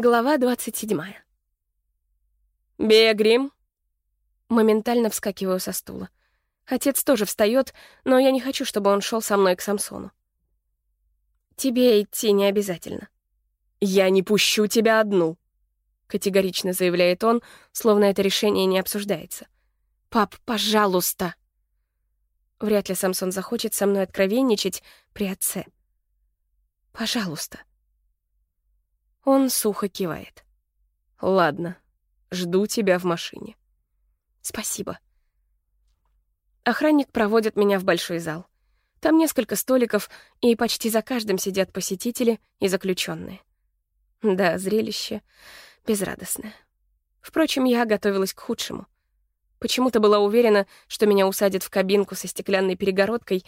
Глава 27. «Бея Моментально вскакиваю со стула. Отец тоже встает, но я не хочу, чтобы он шел со мной к Самсону. Тебе идти не обязательно. «Я не пущу тебя одну», — категорично заявляет он, словно это решение не обсуждается. «Пап, пожалуйста!» Вряд ли Самсон захочет со мной откровенничать при отце. «Пожалуйста». Он сухо кивает. «Ладно, жду тебя в машине». «Спасибо». Охранник проводит меня в большой зал. Там несколько столиков, и почти за каждым сидят посетители и заключенные. Да, зрелище безрадостное. Впрочем, я готовилась к худшему. Почему-то была уверена, что меня усадят в кабинку со стеклянной перегородкой,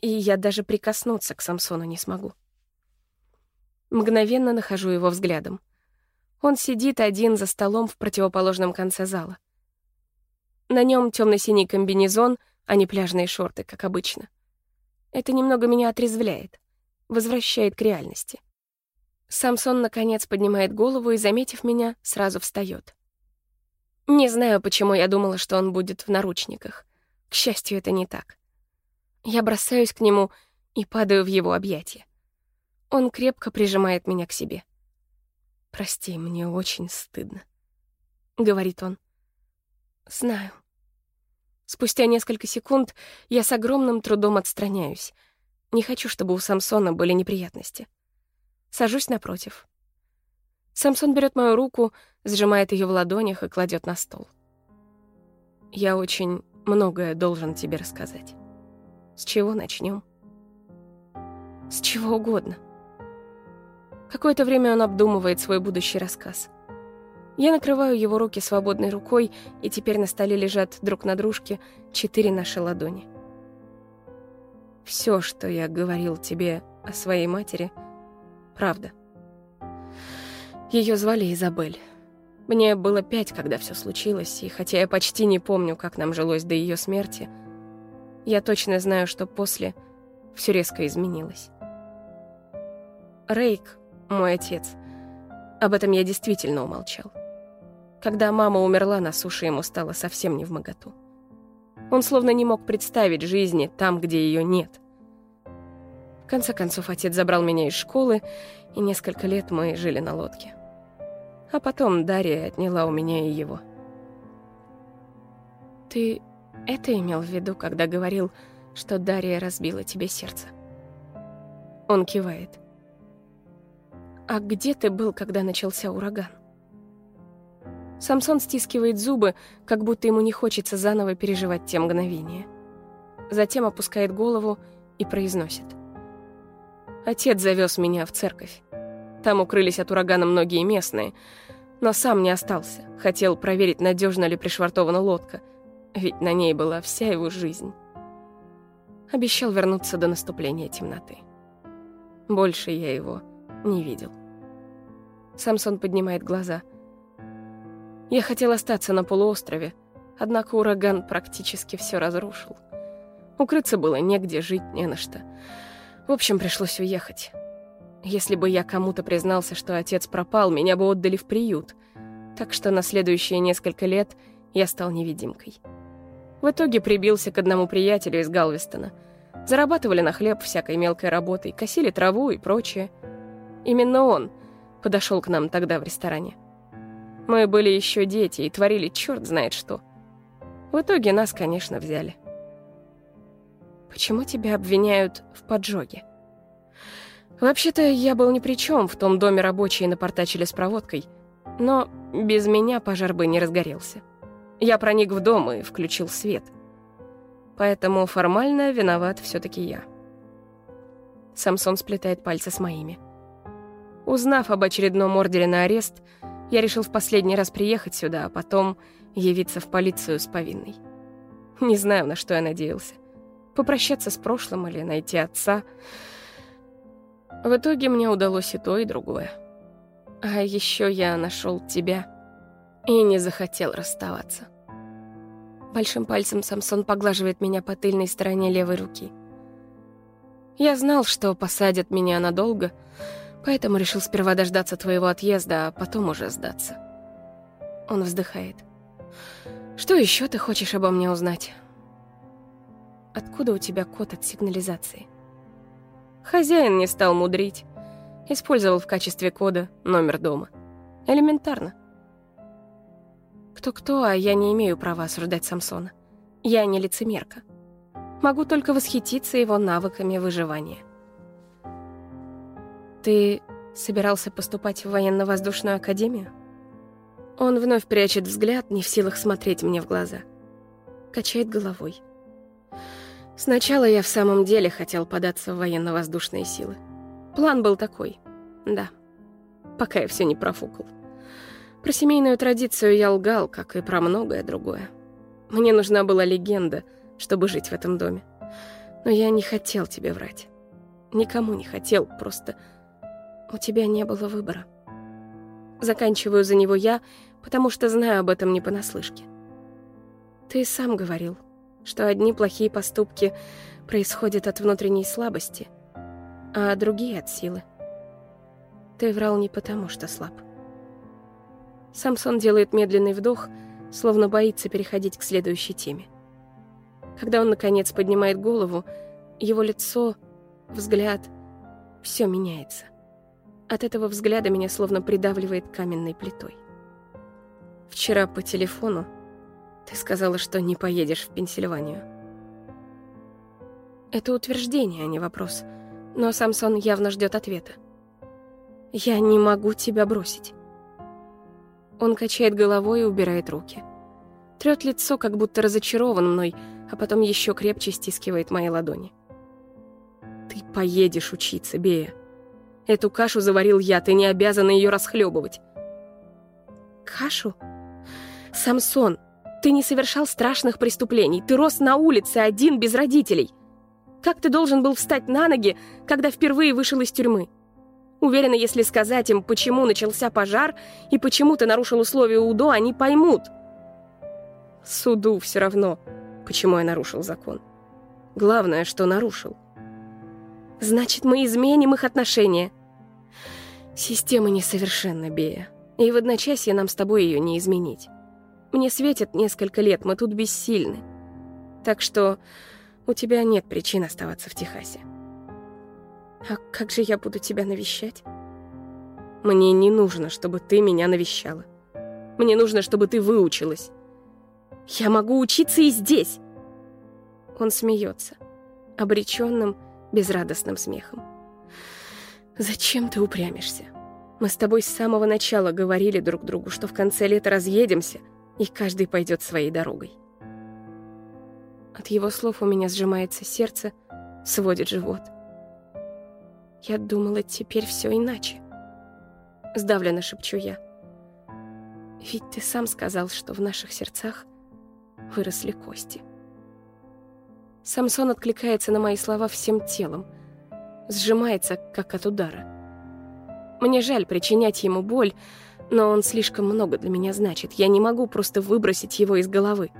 и я даже прикоснуться к Самсону не смогу. Мгновенно нахожу его взглядом. Он сидит один за столом в противоположном конце зала. На нем темно-синий комбинезон, а не пляжные шорты, как обычно. Это немного меня отрезвляет, возвращает к реальности. Самсон, наконец, поднимает голову и, заметив меня, сразу встает. Не знаю, почему я думала, что он будет в наручниках. К счастью, это не так. Я бросаюсь к нему и падаю в его объятия. Он крепко прижимает меня к себе. «Прости, мне очень стыдно», — говорит он. «Знаю». Спустя несколько секунд я с огромным трудом отстраняюсь. Не хочу, чтобы у Самсона были неприятности. Сажусь напротив. Самсон берет мою руку, сжимает ее в ладонях и кладет на стол. «Я очень многое должен тебе рассказать. С чего начнем? «С чего угодно», Какое-то время он обдумывает свой будущий рассказ. Я накрываю его руки свободной рукой, и теперь на столе лежат друг на дружке четыре наши ладони. Все, что я говорил тебе о своей матери, правда. Ее звали Изабель. Мне было пять, когда все случилось, и хотя я почти не помню, как нам жилось до ее смерти, я точно знаю, что после все резко изменилось. Рейк, мой отец. Об этом я действительно умолчал. Когда мама умерла, на суше ему стало совсем не в моготу. Он словно не мог представить жизни там, где ее нет. В конце концов, отец забрал меня из школы, и несколько лет мы жили на лодке. А потом Дарья отняла у меня и его. Ты это имел в виду, когда говорил, что Дарья разбила тебе сердце? Он кивает. «А где ты был, когда начался ураган?» Самсон стискивает зубы, как будто ему не хочется заново переживать те мгновения. Затем опускает голову и произносит. «Отец завез меня в церковь. Там укрылись от урагана многие местные, но сам не остался. Хотел проверить, надежно ли пришвартована лодка, ведь на ней была вся его жизнь. Обещал вернуться до наступления темноты. Больше я его не видел. Самсон поднимает глаза. Я хотел остаться на полуострове, однако ураган практически все разрушил. Укрыться было негде, жить не на что. В общем, пришлось уехать. Если бы я кому-то признался, что отец пропал, меня бы отдали в приют. Так что на следующие несколько лет я стал невидимкой. В итоге прибился к одному приятелю из Галвестона. Зарабатывали на хлеб всякой мелкой работой, косили траву и прочее. Именно он подошел к нам тогда в ресторане. Мы были еще дети и творили черт знает что. В итоге нас, конечно, взяли. Почему тебя обвиняют в поджоге? Вообще-то я был ни при чем, в том доме рабочие напортачили с проводкой. Но без меня пожар бы не разгорелся. Я проник в дом и включил свет. Поэтому формально виноват все таки я. Самсон сплетает пальцы с моими. Узнав об очередном ордере на арест, я решил в последний раз приехать сюда, а потом явиться в полицию с повинной. Не знаю, на что я надеялся. Попрощаться с прошлым или найти отца. В итоге мне удалось и то, и другое. А еще я нашел тебя и не захотел расставаться. Большим пальцем Самсон поглаживает меня по тыльной стороне левой руки. Я знал, что посадят меня надолго — Поэтому решил сперва дождаться твоего отъезда, а потом уже сдаться. Он вздыхает. Что еще ты хочешь обо мне узнать? Откуда у тебя код от сигнализации? Хозяин не стал мудрить. Использовал в качестве кода номер дома. Элементарно. Кто-кто, а я не имею права осуждать Самсона. Я не лицемерка. Могу только восхититься его навыками выживания. Ты собирался поступать в военно-воздушную академию? Он вновь прячет взгляд, не в силах смотреть мне в глаза. Качает головой. Сначала я в самом деле хотел податься в военно-воздушные силы. План был такой. Да. Пока я все не профукал. Про семейную традицию я лгал, как и про многое другое. Мне нужна была легенда, чтобы жить в этом доме. Но я не хотел тебе врать. Никому не хотел, просто у тебя не было выбора. Заканчиваю за него я, потому что знаю об этом не понаслышке. Ты сам говорил, что одни плохие поступки происходят от внутренней слабости, а другие от силы. Ты врал не потому, что слаб. Самсон делает медленный вдох, словно боится переходить к следующей теме. Когда он, наконец, поднимает голову, его лицо, взгляд, все меняется. От этого взгляда меня словно придавливает каменной плитой. Вчера по телефону ты сказала, что не поедешь в Пенсильванию. Это утверждение, а не вопрос. Но Самсон явно ждет ответа. Я не могу тебя бросить. Он качает головой и убирает руки. Трет лицо, как будто разочарован мной, а потом еще крепче стискивает мои ладони. Ты поедешь учиться, Бея. Эту кашу заварил я, ты не обязана ее расхлебывать. Кашу? Самсон, ты не совершал страшных преступлений. Ты рос на улице один, без родителей. Как ты должен был встать на ноги, когда впервые вышел из тюрьмы? Уверена, если сказать им, почему начался пожар и почему ты нарушил условия УДО, они поймут. Суду все равно, почему я нарушил закон. Главное, что нарушил. Значит, мы изменим их отношения. Система несовершенна, Бея. И в одночасье нам с тобой ее не изменить. Мне светит несколько лет, мы тут бессильны. Так что у тебя нет причин оставаться в Техасе. А как же я буду тебя навещать? Мне не нужно, чтобы ты меня навещала. Мне нужно, чтобы ты выучилась. Я могу учиться и здесь. Он смеется, обреченным, безрадостным смехом. Зачем ты упрямишься? Мы с тобой с самого начала говорили друг другу, что в конце лета разъедемся, и каждый пойдет своей дорогой. От его слов у меня сжимается сердце, сводит живот. Я думала, теперь все иначе. Сдавленно шепчу я. Ведь ты сам сказал, что в наших сердцах выросли кости. Самсон откликается на мои слова всем телом, сжимается, как от удара. Мне жаль причинять ему боль, но он слишком много для меня значит. Я не могу просто выбросить его из головы.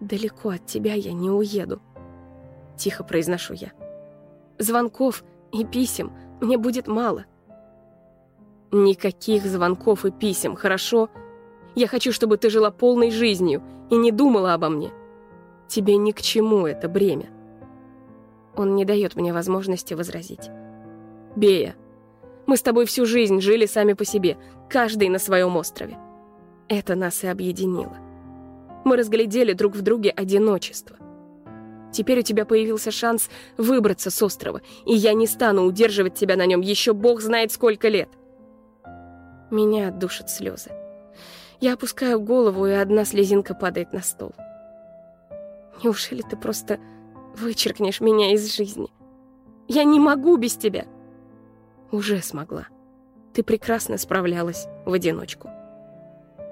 «Далеко от тебя я не уеду», — тихо произношу я. Звонков и писем мне будет мало. Никаких звонков и писем, хорошо? Я хочу, чтобы ты жила полной жизнью и не думала обо мне. Тебе ни к чему это бремя. Он не дает мне возможности возразить. Бея, мы с тобой всю жизнь жили сами по себе, каждый на своем острове. Это нас и объединило. Мы разглядели друг в друге одиночество. Теперь у тебя появился шанс выбраться с острова, и я не стану удерживать тебя на нем еще бог знает сколько лет. Меня душат слезы. Я опускаю голову, и одна слезинка падает на стол. Неужели ты просто вычеркнешь меня из жизни? Я не могу без тебя. Уже смогла. Ты прекрасно справлялась в одиночку.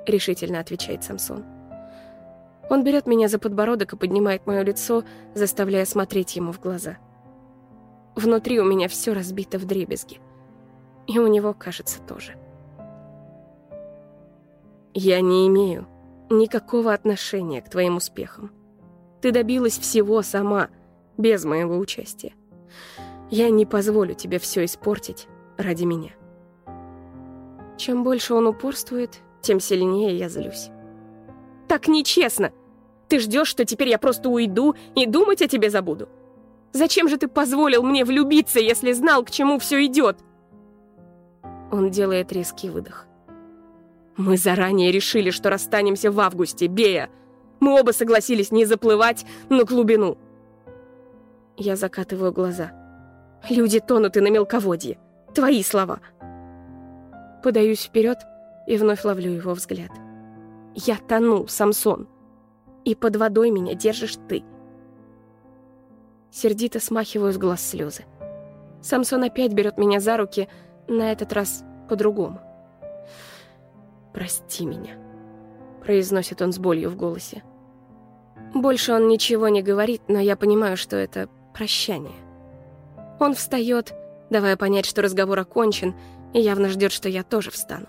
Решительно отвечает Самсон. Он берет меня за подбородок и поднимает мое лицо, заставляя смотреть ему в глаза. Внутри у меня все разбито в дребезги. И у него, кажется, тоже. Я не имею никакого отношения к твоим успехам. Ты добилась всего сама, без моего участия. Я не позволю тебе все испортить ради меня. Чем больше он упорствует, тем сильнее я злюсь. Так нечестно! Ты ждешь, что теперь я просто уйду и думать о тебе забуду? Зачем же ты позволил мне влюбиться, если знал, к чему все идет? Он делает резкий выдох. Мы заранее решили, что расстанемся в августе, Бея. Мы оба согласились не заплывать на глубину. Я закатываю глаза. Люди тонут и на мелководье. Твои слова. Подаюсь вперед и вновь ловлю его взгляд. Я тону, Самсон. И под водой меня держишь ты. Сердито смахиваю с глаз слезы. Самсон опять берет меня за руки, на этот раз по-другому. «Прости меня», — произносит он с болью в голосе. Больше он ничего не говорит, но я понимаю, что это прощание. Он встает, давая понять, что разговор окончен, и явно ждет, что я тоже встану.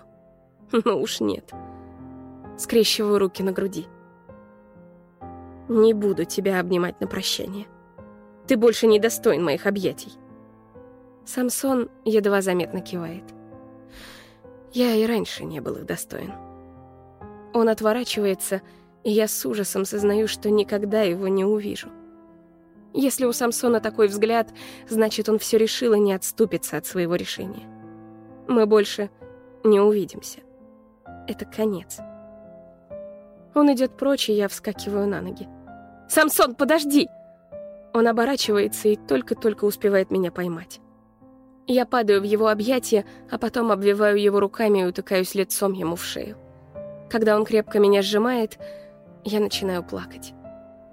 Ну уж нет. Скрещиваю руки на груди. Не буду тебя обнимать на прощание. Ты больше не достоин моих объятий. Самсон едва заметно кивает. Я и раньше не был их достоин. Он отворачивается, и я с ужасом сознаю, что никогда его не увижу. Если у Самсона такой взгляд, значит, он все решил и не отступится от своего решения. Мы больше не увидимся. Это конец. Он идет прочь, и я вскакиваю на ноги. «Самсон, подожди!» Он оборачивается и только-только успевает меня поймать. Я падаю в его объятия, а потом обвиваю его руками и утыкаюсь лицом ему в шею. Когда он крепко меня сжимает, я начинаю плакать.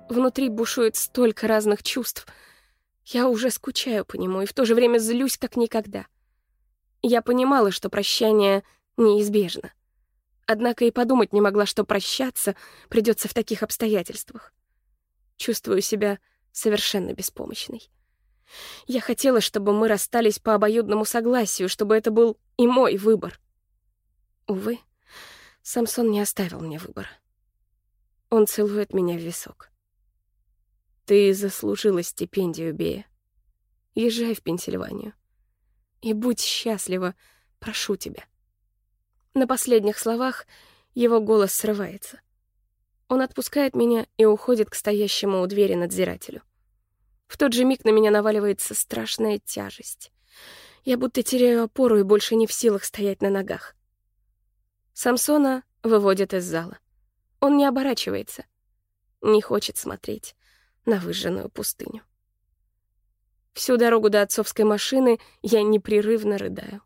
Внутри бушует столько разных чувств. Я уже скучаю по нему и в то же время злюсь как никогда. Я понимала, что прощание неизбежно. Однако и подумать не могла, что прощаться придется в таких обстоятельствах. Чувствую себя совершенно беспомощной. Я хотела, чтобы мы расстались по обоюдному согласию, чтобы это был и мой выбор. Увы, Самсон не оставил мне выбора. Он целует меня в висок. Ты заслужила стипендию, Бея. Езжай в Пенсильванию. И будь счастлива, прошу тебя. На последних словах его голос срывается. Он отпускает меня и уходит к стоящему у двери надзирателю. В тот же миг на меня наваливается страшная тяжесть. Я будто теряю опору и больше не в силах стоять на ногах. Самсона выводят из зала. Он не оборачивается. Не хочет смотреть на выжженную пустыню. Всю дорогу до отцовской машины я непрерывно рыдаю.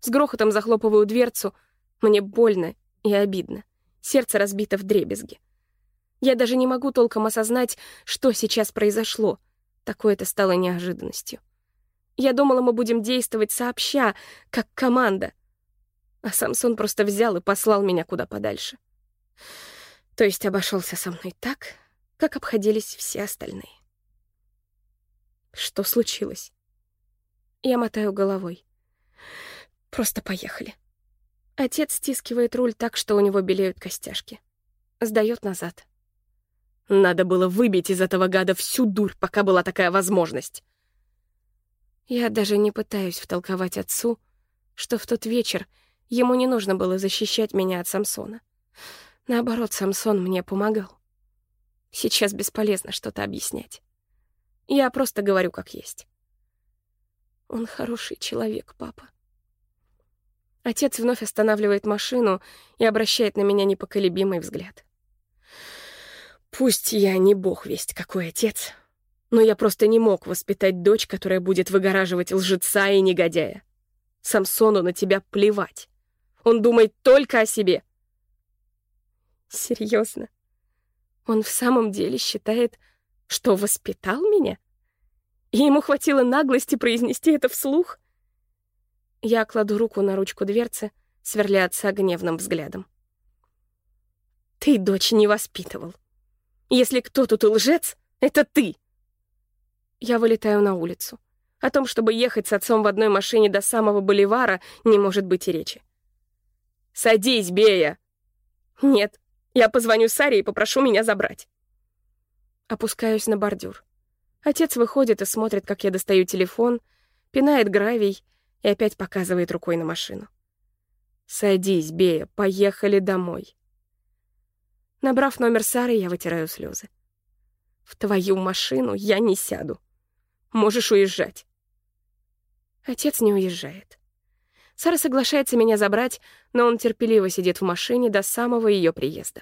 С грохотом захлопываю дверцу. Мне больно и обидно. Сердце разбито в дребезги. Я даже не могу толком осознать, что сейчас произошло. Такое это стало неожиданностью. Я думала, мы будем действовать сообща, как команда. А Самсон просто взял и послал меня куда подальше. То есть обошелся со мной так, как обходились все остальные. Что случилось? Я мотаю головой. Просто поехали. Отец стискивает руль так, что у него белеют костяшки. Сдаёт назад. Надо было выбить из этого гада всю дурь, пока была такая возможность. Я даже не пытаюсь втолковать отцу, что в тот вечер ему не нужно было защищать меня от Самсона. Наоборот, Самсон мне помогал. Сейчас бесполезно что-то объяснять. Я просто говорю как есть. Он хороший человек, папа. Отец вновь останавливает машину и обращает на меня непоколебимый взгляд. Пусть я не бог весть какой отец, но я просто не мог воспитать дочь, которая будет выгораживать лжеца и негодяя. Самсону на тебя плевать. Он думает только о себе. Серьезно? Он в самом деле считает, что воспитал меня? И ему хватило наглости произнести это вслух? Я кладу руку на ручку дверцы, сверля отца гневным взглядом. Ты дочь не воспитывал. Если кто тут лжец, это ты. Я вылетаю на улицу. О том, чтобы ехать с отцом в одной машине до самого Боливара, не может быть и речи. «Садись, Бея!» «Нет, я позвоню Саре и попрошу меня забрать. Опускаюсь на бордюр. Отец выходит и смотрит, как я достаю телефон, пинает гравий и опять показывает рукой на машину. «Садись, Бея, поехали домой». Набрав номер Сары, я вытираю слезы. «В твою машину я не сяду. Можешь уезжать». Отец не уезжает. Сара соглашается меня забрать, но он терпеливо сидит в машине до самого ее приезда.